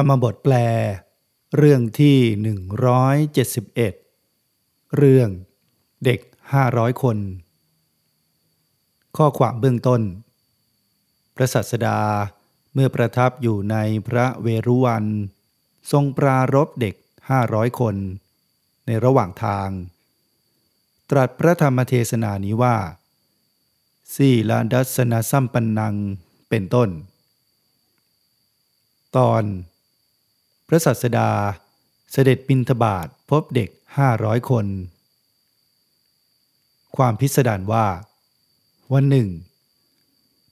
รรมบทแปล เรื่องที่ 171 เรื่องเด็ก 500 คน ข้อความเบื้องต้น พระสัสดาเมื่อประทับอยู่ในพระเวรุวัน ทรงปรารบเด็ก 500 คน ในระหว่างทาง ตรัสพระธรรมเทศนานี้ว่าสีลาดัสนาซัมปันนังเป็นต้น ตอน พระสัสดา เสด็จบินทบาทพบเด็กห้าร้อยคน ความพิสดารว่า วันหนึ่ง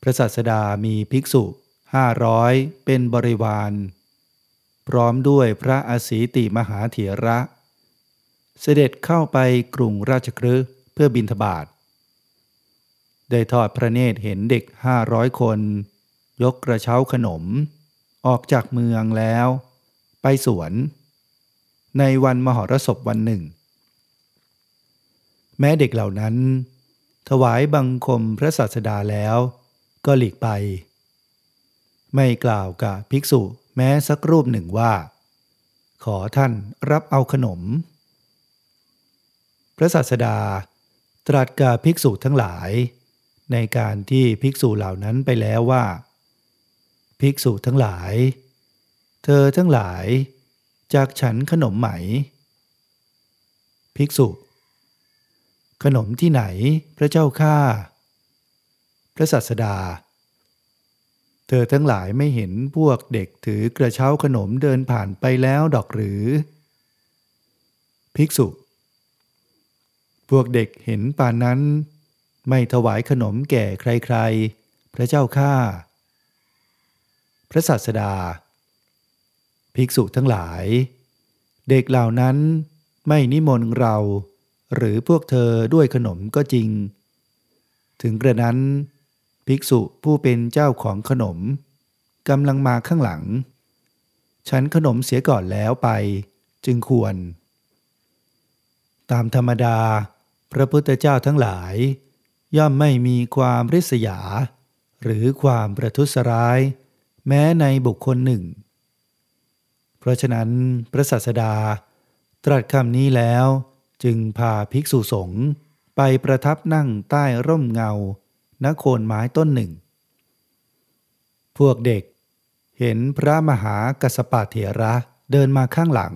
พระสัสดามีภิกษุห้าร้อยเป็นบริวารพร้อมด้วยพระอาศีติมหาเถระ เสด็จเข้าไปกรุงราชคฤห์เพื่อบินทบาท ได้ทอดพระเนตรเห็นเด็กห้าร้อยคน ยกกระเช้าขนม ออกจากเมืองแล้ว สวน ในวันมหรสพวันหนึ่ง แม้เด็กเหล่านั้น ถวายบังคมพระศาสดาแล้วก็หลีกไป ไม่กล่าวกับภิกษุแม้สักรูปหนึ่งว่า ขอท่านรับเอาขนม พระศาสดาตรัสกับภิกษุทั้งหลาย ในการที่ภิกษุเหล่านั้นไปแล้วว่า ภิกษุทั้งหลาย เธอทั้งหลาย จากฉันขนมไหม ภิกษุ ขนมที่ไหนพระเจ้าข้าพระสัสดา เธอทั้งหลายไม่เห็นพวกเด็กถือกระเช้าขนมเดินผ่านไปแล้วดอกหรือ ภิกษุ พวกเด็กเห็นป่านนั้น ไม่ถวายขนมแก่ใครๆ พระเจ้าข้าพระสัสดา ภิกษุทั้งหลาย เด็กเหล่านั้นไม่นิมนต์เรา หรือพวกเธอด้วยขนมก็จริง ถึงกระนั้นภิกษุผู้เป็นเจ้าของขนมกำลังมาข้างหลัง ฉันขนมเสียก่อนแล้วไปจึงควร ตามธรรมดา พระพุทธเจ้าทั้งหลาย ย่อมไม่มีความริษยา หรือความประทุษร้าย แม้ในบุคคลหนึ่ง เพราะฉะนั้นพระสัสดา ตรัสคำนี้แล้ว จึงพาภิกษุสงฆ์ไปประทับนั่งใต้ร่มเงาณโคนไม้ต้นหนึ่ง พวกเด็กเห็นพระมหากัสปะเถระเดินมาข้างหลัง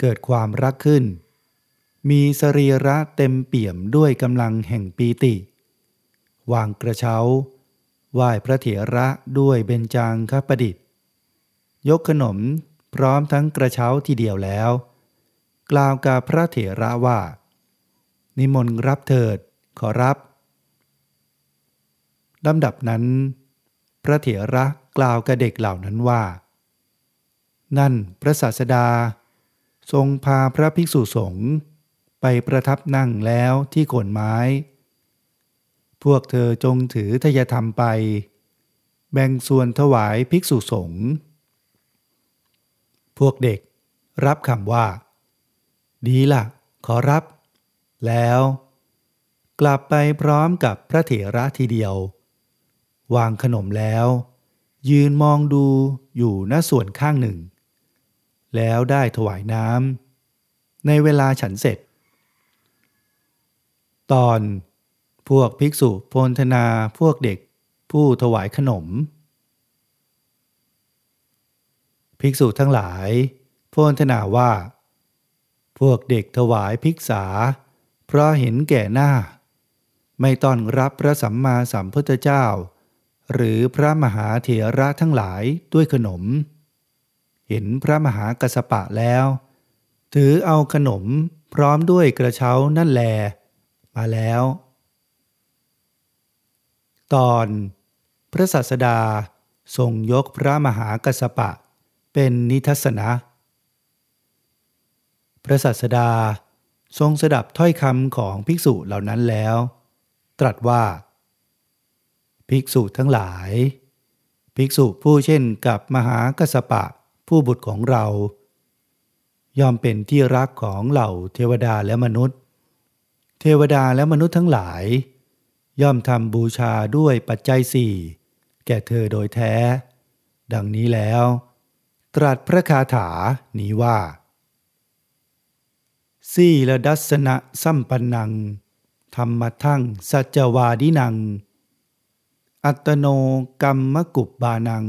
เกิดความรักขึ้น มีสรีระเต็มเปี่ยมด้วยกำลังแห่งปีติ วางกระเช้า ไหว้พระเถระด้วยเบญจางคประดิษฐ ยกขนมพร้อมทั้งกระเช้าทีเดียวแล้ว กล่าวกับพระเถระว่า นิมนต์รับเถิดขอรับลำดับนั้น พระเถระกล่าวกับเด็กเหล่านั้นว่า นั่นพระศาสดา ทรงพาพระภิกษุสงฆ์ไปประทับนั่งแล้วที่โคนไม้ พวกเธอจงถือทยธรรมไป แบ่งส่วนถวายภิกษุสงฆ์ วกเด็ก รับคำว่า ดีละ่ะ ขอรับ แล้ว กลับไปพร้อมกับพระเถระทีเดียว วางขนมแล้ว ยืนมองดูอยู่หน้าส่วนข้างหนึ่ง แล้วได้ถวายน้ำในเวลาฉันเสร็จ ตอนพวกภิกษุโพนธนาพวกเด็กผู้ถวายขนม ภิกษุทั้งหลายโพนธนาว่า พวกเด็กถวายภิกษา เพราะเห็นแก่หน้า ไม่ต้อนรับพระสัมมาสัมพุทธเจ้า หรือพระมหาเถระทั้งหลายด้วยขนม เห็นพระมหากัสปะแล้ว ถือเอาขนมพร้อมด้วยกระเช้านั่นแล มาแล้ว ตอน พระศาสดาทรงยกพระมหากัสปะ เป็นนิทัศนะ พระศาสดาทรงสดับถ้อยคำของภิกษุเหล่านั้นแล้ว ตรัสว่า ภิกษุทั้งหลาย ภิกษุผู้เช่นกับมหากัสปะผู้บุตรของเรา ย่อมเป็นที่รักของเหล่าเทวดาและมนุษย์ เทวดาและมนุษย์ทั้งหลาย ย่อมทำบูชาด้วยปัจจัยสี่แก่เธอโดยแท้ ดังนี้แล้ว ตรัสพระคาถานี้ว่า สีลดัสนะสัมปันนัง ธรรมทั้งสัจวาดินัง อัตโนกรรมกุบบานัง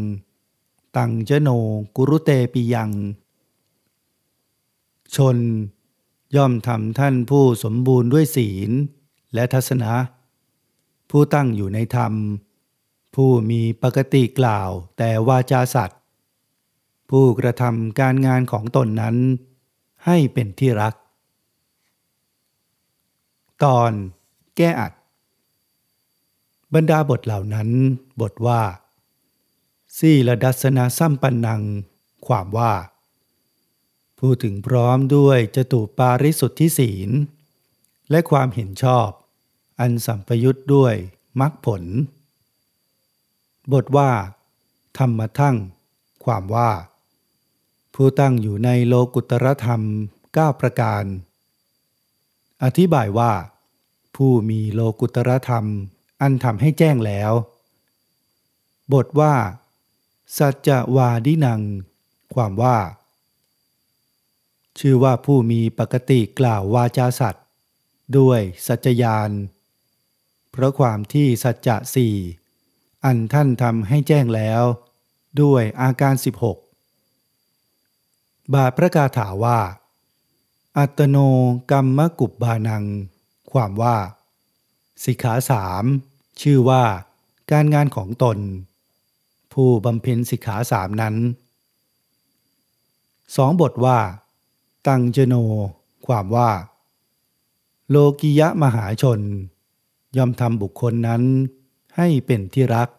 ตังเจโนกุรุเตปิยัง ชนย่อมทำท่านผู้สมบูรณ์ด้วยศีลและทัศนะ ผู้ตั้งอยู่ในธรรม ผู้มีปกติกล่าวแต่วาจาสัตว์ ผู้กระทำการงานของตนนั้น ให้เป็นที่รัก ตอนแก้อัด บรรดาบทเหล่านั้น บทว่า สีละดัสนาซัมปันนัง ความว่าพูดถึงพร้อมด้วยจตุปาริสุทธิศีล และความเห็นชอบ อันสัมปยุทธ์ด้วยมรรคผล บทว่า ธรรมทั้ง ความว่า ผู้ตั้งอยู่ในโลกุตรธรรม 9 ประการ อธิบายว่า ผู้มีโลกุตรธรรม อันทำให้แจ้งแล้ว บทว่า สัจวาดินัง ความว่า ชื่อว่าผู้มีปกติกล่าววาจาสัตว์ด้วยสัจจยาน เพราะความที่สัจจะสี่อันท่านทำให้แจ้งแล้ว ด้วยอาการ 16 บาทพระคาถาว่า อัตโนกรรมกุบบานัง ความว่า สิกขาสามชื่อว่า การงานของตน ผู้บำเพ็ญสิกขาสามนั้นสองบทว่า ตังเจโน ความว่า โลกิยะมหาชน ย่อมทำบุคคลนั้นให้เป็นที่รัก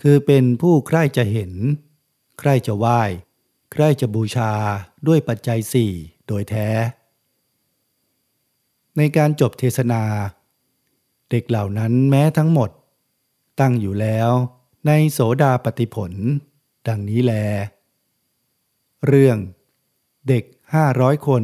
คือเป็นผู้ใคร่จะเห็น ใคร่จะไหว้ ใคร่จะบูชาด้วยปัจจัยสี่โดยแท้ ในการจบเทศนา เด็กเหล่านั้นแม้ทั้งหมด ตั้งอยู่แล้วในโสดาปฏิผล ดังนี้แล เรื่องเด็กห้าร้อยคน